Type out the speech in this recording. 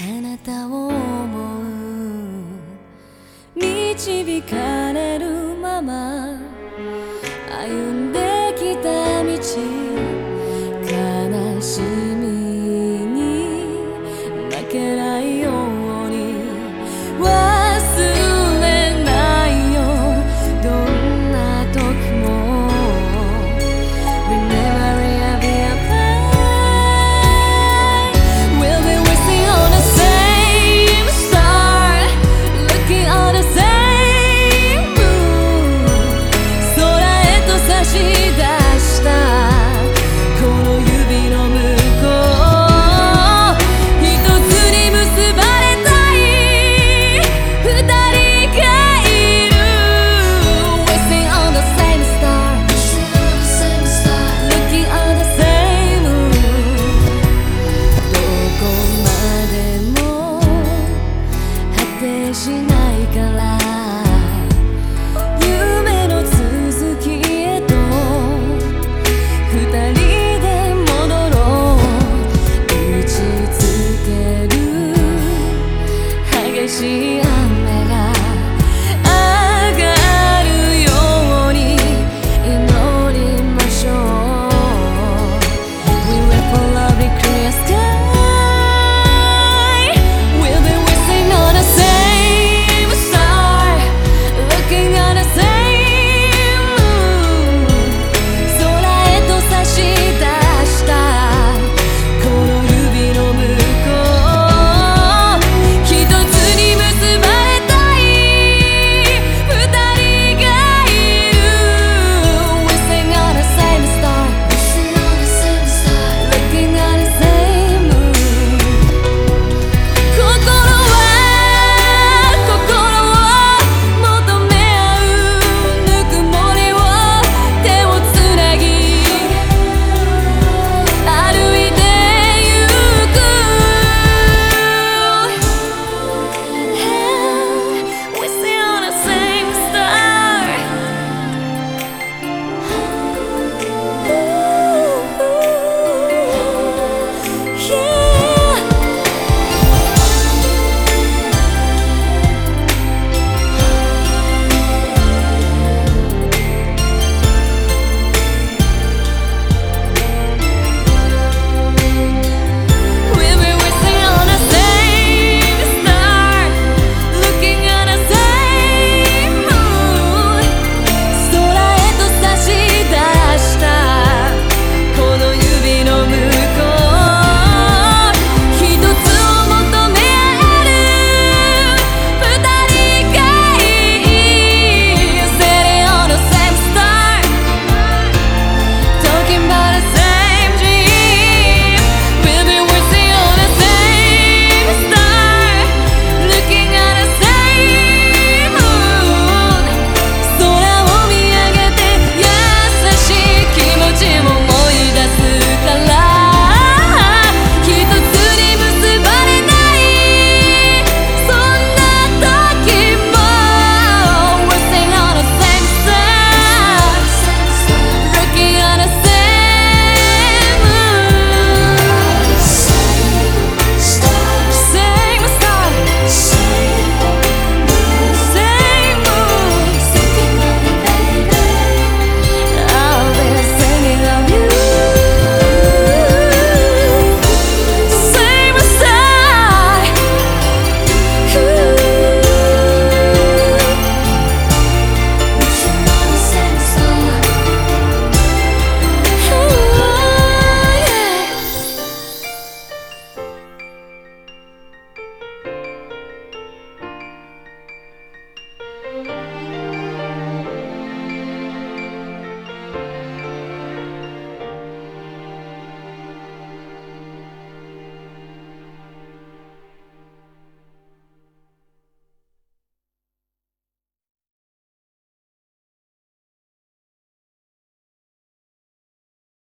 あなたを思う。導かれるまま。歩ん